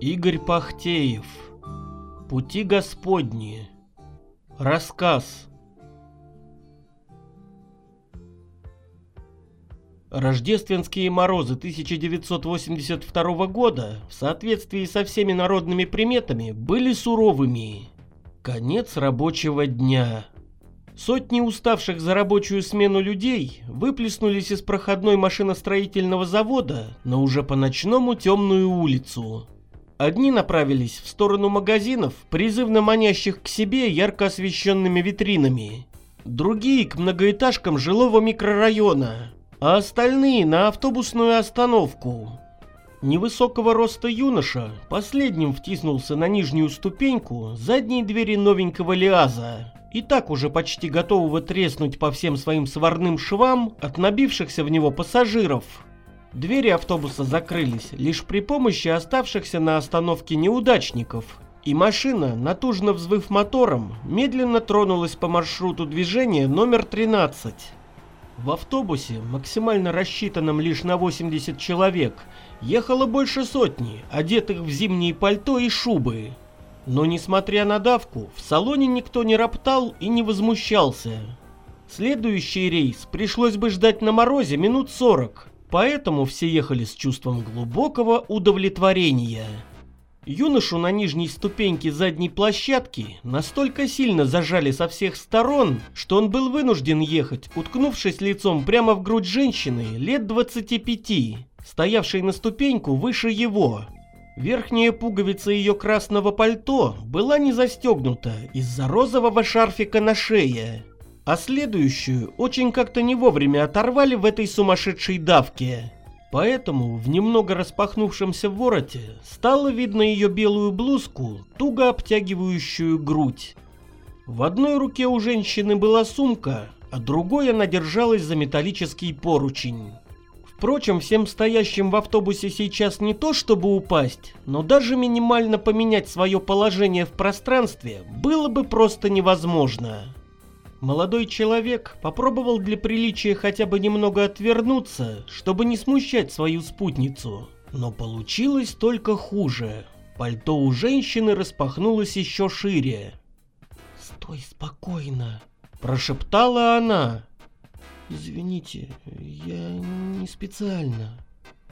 Игорь Пахтеев. Пути Господни. Рассказ. Рождественские морозы 1982 года в соответствии со всеми народными приметами были суровыми. Конец рабочего дня. Сотни уставших за рабочую смену людей выплеснулись из проходной машиностроительного завода на уже по-ночному темную улицу. Одни направились в сторону магазинов, призывно манящих к себе ярко освещенными витринами. Другие к многоэтажкам жилого микрорайона, а остальные на автобусную остановку. Невысокого роста юноша последним втиснулся на нижнюю ступеньку задней двери новенького Лиаза, и так уже почти готового треснуть по всем своим сварным швам от набившихся в него пассажиров. Двери автобуса закрылись лишь при помощи оставшихся на остановке неудачников, и машина, натужно взвыв мотором, медленно тронулась по маршруту движения номер 13. В автобусе, максимально рассчитанном лишь на 80 человек, ехало больше сотни, одетых в зимние пальто и шубы. Но несмотря на давку, в салоне никто не роптал и не возмущался. Следующий рейс пришлось бы ждать на морозе минут 40, Поэтому все ехали с чувством глубокого удовлетворения. Юношу на нижней ступеньке задней площадки настолько сильно зажали со всех сторон, что он был вынужден ехать, уткнувшись лицом прямо в грудь женщины лет 25, стоявшей на ступеньку выше его. Верхняя пуговица ее красного пальто была не застегнута из-за розового шарфика на шее а следующую очень как-то не вовремя оторвали в этой сумасшедшей давке. Поэтому в немного распахнувшемся вороте стало видно ее белую блузку, туго обтягивающую грудь. В одной руке у женщины была сумка, а другой она держалась за металлический поручень. Впрочем, всем стоящим в автобусе сейчас не то чтобы упасть, но даже минимально поменять свое положение в пространстве было бы просто невозможно. Молодой человек попробовал для приличия хотя бы немного отвернуться, чтобы не смущать свою спутницу. Но получилось только хуже. Пальто у женщины распахнулось еще шире. «Стой спокойно», – прошептала она. «Извините, я не специально».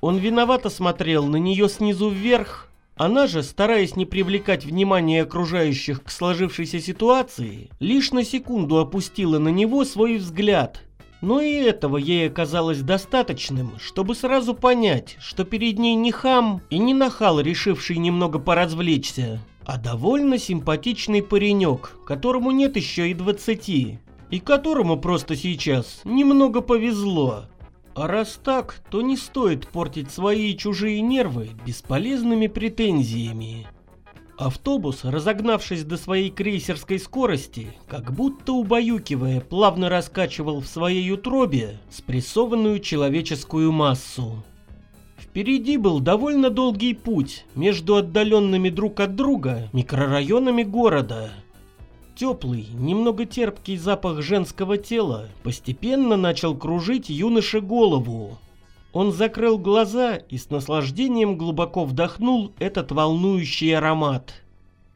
Он виновато смотрел на нее снизу вверх, она же, стараясь не привлекать внимание окружающих к сложившейся ситуации, лишь на секунду опустила на него свой взгляд. Но и этого ей оказалось достаточным, чтобы сразу понять, что перед ней не хам и не нахал, решивший немного поразвлечься, а довольно симпатичный паренек, которому нет еще и двадцати, и которому просто сейчас немного повезло. А раз так, то не стоит портить свои и чужие нервы бесполезными претензиями. Автобус, разогнавшись до своей крейсерской скорости, как будто убаюкивая, плавно раскачивал в своей утробе спрессованную человеческую массу. Впереди был довольно долгий путь между отдаленными друг от друга микрорайонами города – Теплый, немного терпкий запах женского тела постепенно начал кружить юноше голову. Он закрыл глаза и с наслаждением глубоко вдохнул этот волнующий аромат.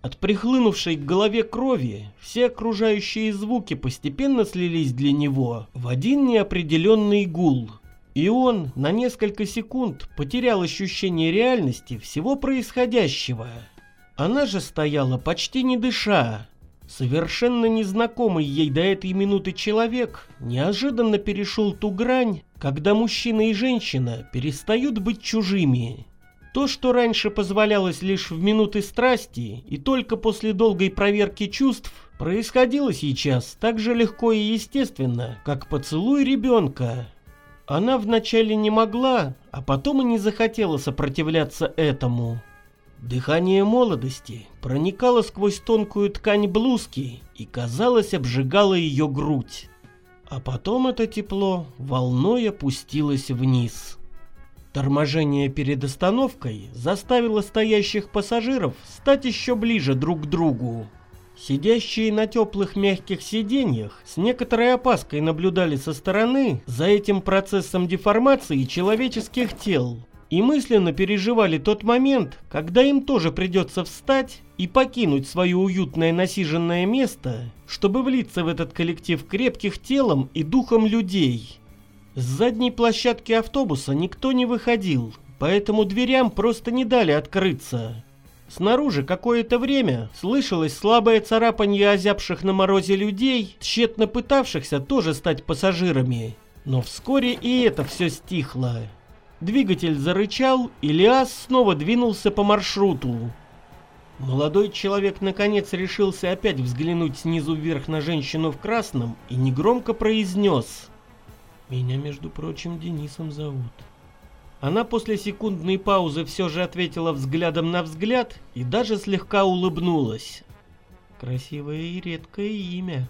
От прихлынувшей к голове крови все окружающие звуки постепенно слились для него в один неопределенный гул. И он на несколько секунд потерял ощущение реальности всего происходящего. Она же стояла почти не дыша, Совершенно незнакомый ей до этой минуты человек неожиданно перешел ту грань, когда мужчина и женщина перестают быть чужими. То, что раньше позволялось лишь в минуты страсти и только после долгой проверки чувств, происходило сейчас так же легко и естественно, как поцелуй ребенка. Она вначале не могла, а потом и не захотела сопротивляться этому. Дыхание молодости проникало сквозь тонкую ткань блузки и, казалось, обжигало ее грудь. А потом это тепло волной опустилось вниз. Торможение перед остановкой заставило стоящих пассажиров стать еще ближе друг к другу. Сидящие на теплых мягких сиденьях с некоторой опаской наблюдали со стороны за этим процессом деформации человеческих тел – и мысленно переживали тот момент, когда им тоже придется встать и покинуть свое уютное насиженное место, чтобы влиться в этот коллектив крепких телом и духом людей. С задней площадки автобуса никто не выходил, поэтому дверям просто не дали открыться. Снаружи какое-то время слышалось слабое царапанье озябших на морозе людей, тщетно пытавшихся тоже стать пассажирами. Но вскоре и это все стихло. Двигатель зарычал, и Лиас снова двинулся по маршруту. Молодой человек наконец решился опять взглянуть снизу вверх на женщину в красном и негромко произнес «Меня, между прочим, Денисом зовут». Она после секундной паузы все же ответила взглядом на взгляд и даже слегка улыбнулась. Красивое и редкое имя.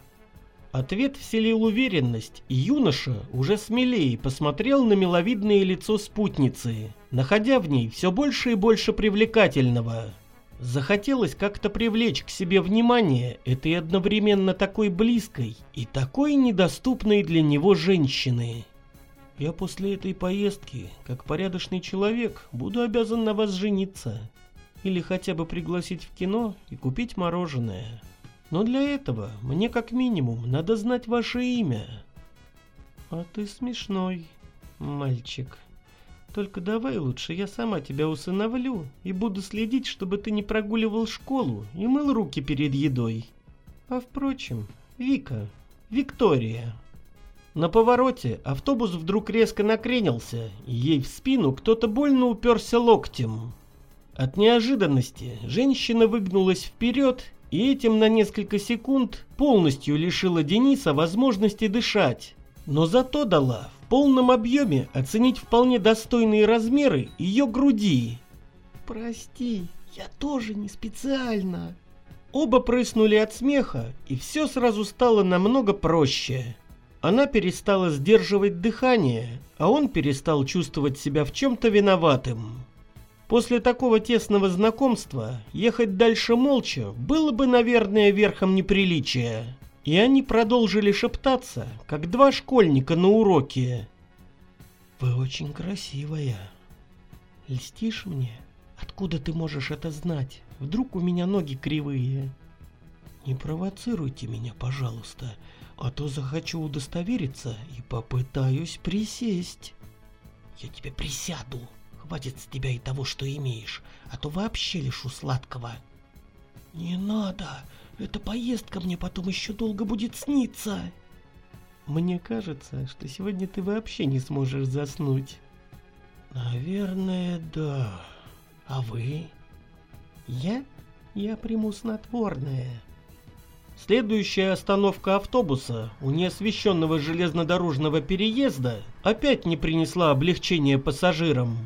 Ответ вселил уверенность, и юноша уже смелее посмотрел на миловидное лицо спутницы, находя в ней все больше и больше привлекательного. Захотелось как-то привлечь к себе внимание этой одновременно такой близкой и такой недоступной для него женщины. Я после этой поездки, как порядочный человек, буду обязан на вас жениться. Или хотя бы пригласить в кино и купить мороженое. Но для этого мне как минимум надо знать ваше имя. А ты смешной, мальчик. Только давай лучше я сама тебя усыновлю и буду следить, чтобы ты не прогуливал школу и мыл руки перед едой. А впрочем, Вика, Виктория. На повороте автобус вдруг резко накренился, и ей в спину кто-то больно уперся локтем. От неожиданности женщина выгнулась вперед и этим на несколько секунд полностью лишила Дениса возможности дышать, но зато дала в полном объеме оценить вполне достойные размеры ее груди. «Прости, я тоже не специально». Оба прыснули от смеха, и все сразу стало намного проще. Она перестала сдерживать дыхание, а он перестал чувствовать себя в чем-то виноватым. После такого тесного знакомства ехать дальше молча было бы, наверное, верхом неприличия. И они продолжили шептаться, как два школьника на уроке. «Вы очень красивая. Льстишь мне? Откуда ты можешь это знать? Вдруг у меня ноги кривые?» «Не провоцируйте меня, пожалуйста, а то захочу удостовериться и попытаюсь присесть». «Я тебе присяду», Хватит с тебя и того, что имеешь, а то вообще лишу сладкого. Не надо, эта поездка мне потом еще долго будет сниться. Мне кажется, что сегодня ты вообще не сможешь заснуть. Наверное, да. А вы? Я? Я приму снотворное. Следующая остановка автобуса у неосвещенного железнодорожного переезда опять не принесла облегчения пассажирам.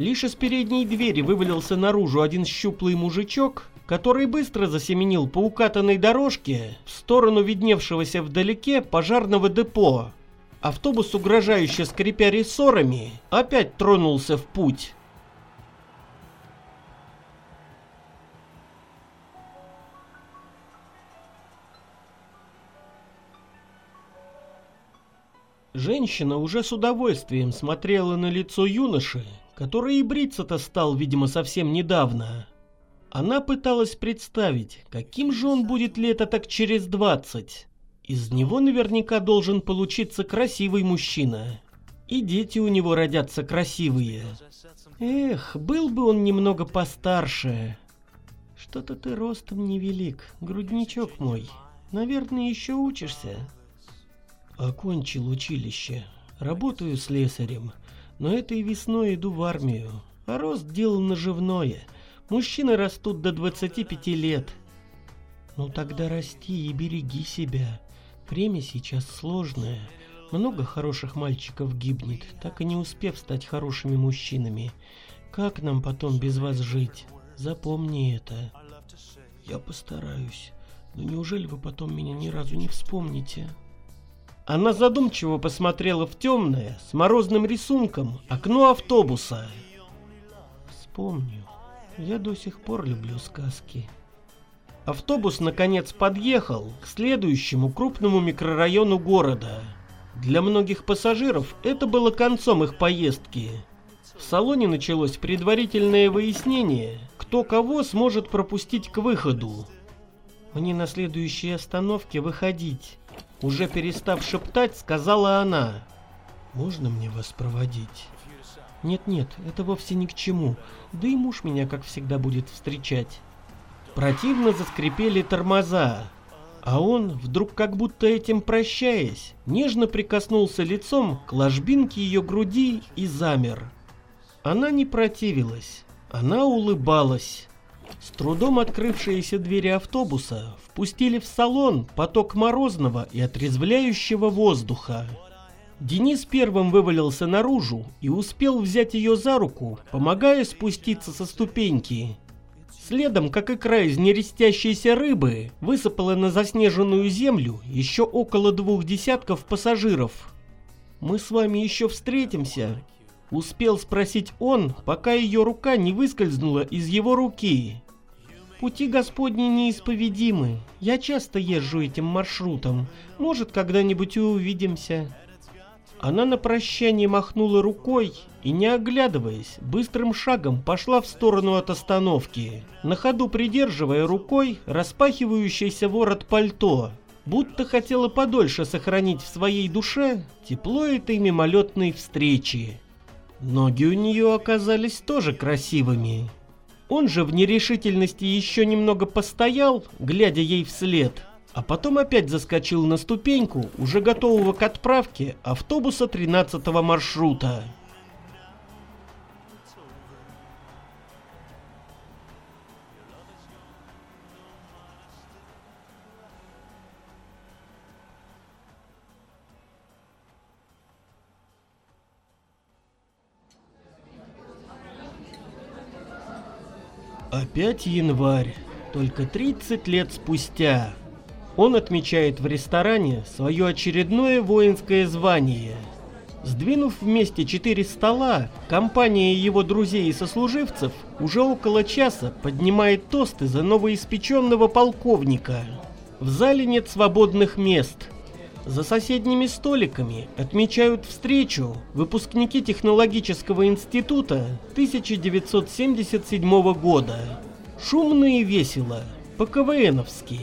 Лишь из передней двери вывалился наружу один щуплый мужичок, который быстро засеменил по укатанной дорожке в сторону видневшегося вдалеке пожарного депо. Автобус, угрожающе скрипя рессорами, опять тронулся в путь. Женщина уже с удовольствием смотрела на лицо юноши, который и бриться-то стал, видимо, совсем недавно. Она пыталась представить, каким же он будет лето так через двадцать. Из него наверняка должен получиться красивый мужчина. И дети у него родятся красивые. Эх, был бы он немного постарше. Что-то ты ростом невелик, грудничок мой. Наверное, еще учишься. Окончил училище. Работаю слесарем но этой весной иду в армию. А рост дело наживное. Мужчины растут до 25 лет. Ну тогда расти и береги себя. Время сейчас сложное. Много хороших мальчиков гибнет, так и не успев стать хорошими мужчинами. Как нам потом без вас жить? Запомни это. Я постараюсь. Но неужели вы потом меня ни разу не вспомните? Она задумчиво посмотрела в темное, с морозным рисунком, окно автобуса. Вспомню, я до сих пор люблю сказки. Автобус наконец подъехал к следующему крупному микрорайону города. Для многих пассажиров это было концом их поездки. В салоне началось предварительное выяснение, кто кого сможет пропустить к выходу. Мне на следующей остановке выходить. Уже перестав шептать, сказала она. «Можно мне вас проводить?» «Нет-нет, это вовсе ни к чему. Да и муж меня, как всегда, будет встречать». Противно заскрипели тормоза, а он, вдруг как будто этим прощаясь, нежно прикоснулся лицом к ложбинке ее груди и замер. Она не противилась, она улыбалась. С трудом открывшиеся двери автобуса впустили в салон поток морозного и отрезвляющего воздуха. Денис первым вывалился наружу и успел взять ее за руку, помогая спуститься со ступеньки. Следом, как икра из нерестящейся рыбы, высыпала на заснеженную землю еще около двух десятков пассажиров. «Мы с вами еще встретимся?» Успел спросить он, пока ее рука не выскользнула из его руки. Пути Господни неисповедимы. Я часто езжу этим маршрутом. Может, когда-нибудь и увидимся. Она на прощание махнула рукой и, не оглядываясь, быстрым шагом пошла в сторону от остановки, на ходу придерживая рукой распахивающийся ворот пальто, будто хотела подольше сохранить в своей душе тепло этой мимолетной встречи. Ноги у нее оказались тоже красивыми. Он же в нерешительности еще немного постоял, глядя ей вслед, а потом опять заскочил на ступеньку, уже готового к отправке автобуса 13 маршрута. Опять январь, только 30 лет спустя. Он отмечает в ресторане свое очередное воинское звание. Сдвинув вместе четыре стола, компания его друзей и сослуживцев уже около часа поднимает тосты за новоиспеченного полковника. В зале нет свободных мест – за соседними столиками отмечают встречу выпускники технологического института 1977 года. Шумно и весело, по-КВНовски.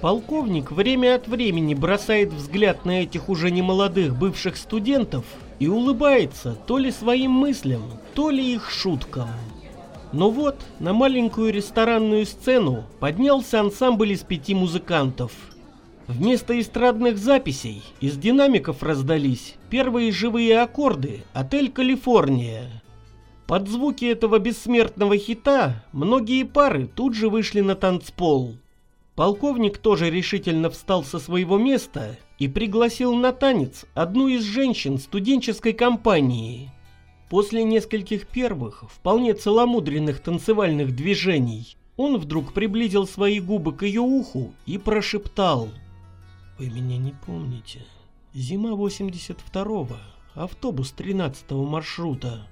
Полковник время от времени бросает взгляд на этих уже немолодых бывших студентов и улыбается то ли своим мыслям, то ли их шуткам. Но вот на маленькую ресторанную сцену поднялся ансамбль из пяти музыкантов – Вместо эстрадных записей из динамиков раздались первые живые аккорды «Отель Калифорния». Под звуки этого бессмертного хита многие пары тут же вышли на танцпол. Полковник тоже решительно встал со своего места и пригласил на танец одну из женщин студенческой компании. После нескольких первых, вполне целомудренных танцевальных движений, он вдруг приблизил свои губы к ее уху и прошептал – вы меня не помните. Зима 82-го, автобус 13-го маршрута.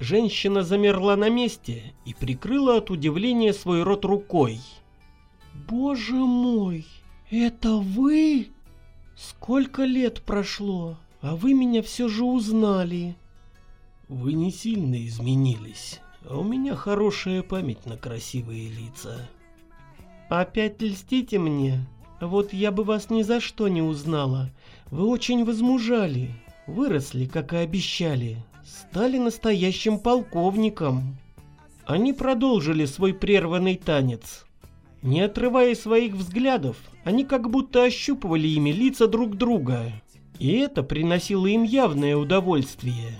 Женщина замерла на месте и прикрыла от удивления свой рот рукой. «Боже мой, это вы? Сколько лет прошло, а вы меня все же узнали!» «Вы не сильно изменились, а у меня хорошая память на красивые лица». «Опять льстите мне?» Вот я бы вас ни за что не узнала. Вы очень возмужали, выросли, как и обещали, стали настоящим полковником. Они продолжили свой прерванный танец. Не отрывая своих взглядов, они как будто ощупывали ими лица друг друга. И это приносило им явное удовольствие.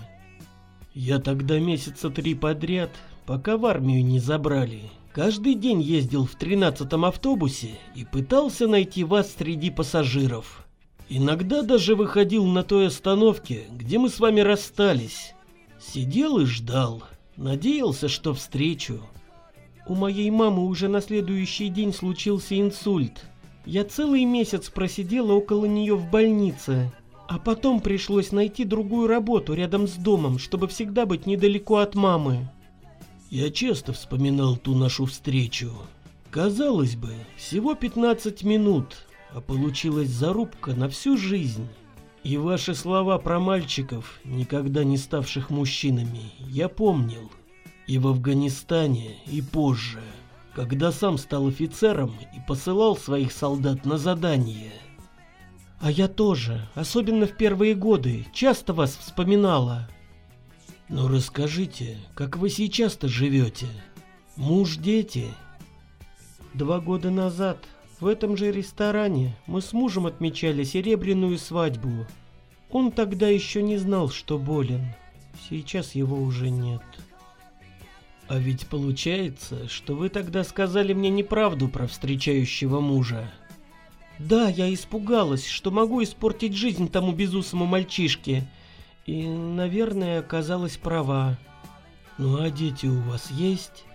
Я тогда месяца три подряд, пока в армию не забрали, Каждый день ездил в тринадцатом автобусе и пытался найти вас среди пассажиров. Иногда даже выходил на той остановке, где мы с вами расстались. Сидел и ждал, надеялся, что встречу. У моей мамы уже на следующий день случился инсульт. Я целый месяц просидела около нее в больнице, а потом пришлось найти другую работу рядом с домом, чтобы всегда быть недалеко от мамы. Я часто вспоминал ту нашу встречу. Казалось бы, всего 15 минут, а получилась зарубка на всю жизнь. И ваши слова про мальчиков, никогда не ставших мужчинами, я помнил. И в Афганистане, и позже, когда сам стал офицером и посылал своих солдат на задание. А я тоже, особенно в первые годы, часто вас вспоминала. Но расскажите, как вы сейчас-то живете? Муж, дети? Два года назад в этом же ресторане мы с мужем отмечали серебряную свадьбу. Он тогда еще не знал, что болен. Сейчас его уже нет. А ведь получается, что вы тогда сказали мне неправду про встречающего мужа. Да, я испугалась, что могу испортить жизнь тому безусому мальчишке. И, наверное, оказалась права. Ну а дети у вас есть?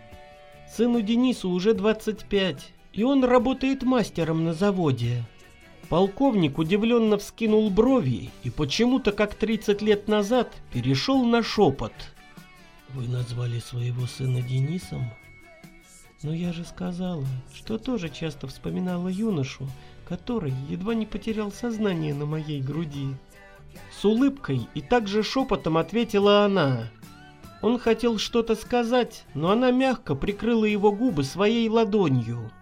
Сыну Денису уже 25 и он работает мастером на заводе. Полковник удивленно вскинул брови и почему-то, как 30 лет назад, перешел на шепот. «Вы назвали своего сына Денисом?» «Но я же сказала, что тоже часто вспоминала юношу, который едва не потерял сознание на моей груди». С улыбкой и также шепотом ответила она. Он хотел что-то сказать, но она мягко прикрыла его губы своей ладонью.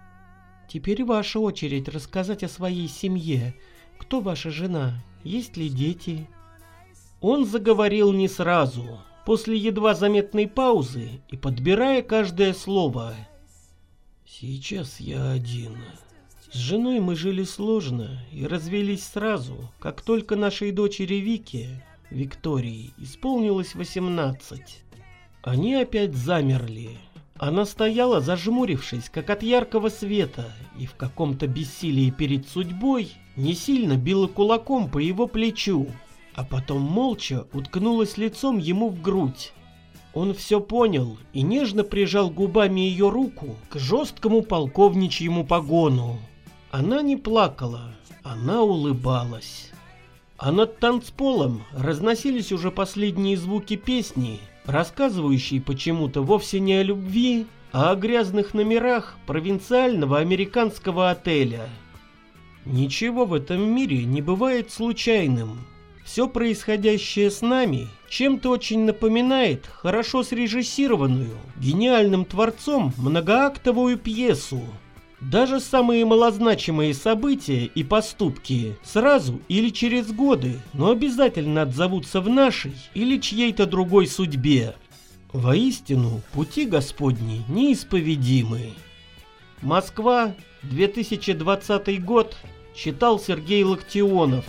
Теперь ваша очередь рассказать о своей семье. Кто ваша жена? Есть ли дети? Он заговорил не сразу, после едва заметной паузы и подбирая каждое слово. Сейчас я один. С женой мы жили сложно и развелись сразу, как только нашей дочери Вике, Виктории, исполнилось 18. Они опять замерли, она стояла, зажмурившись, как от яркого света, и в каком-то бессилии перед судьбой не сильно била кулаком по его плечу, а потом молча уткнулась лицом ему в грудь. Он все понял и нежно прижал губами ее руку к жесткому полковничьему погону. Она не плакала, она улыбалась. А над танцполом разносились уже последние звуки песни, рассказывающей почему-то вовсе не о любви, а о грязных номерах провинциального американского отеля. Ничего в этом мире не бывает случайным. Все происходящее с нами чем-то очень напоминает хорошо срежиссированную, гениальным творцом многоактовую пьесу, даже самые малозначимые события и поступки сразу или через годы, но обязательно отзовутся в нашей или чьей-то другой судьбе. Воистину, пути Господни неисповедимы. Москва, 2020 год, читал Сергей Локтионов.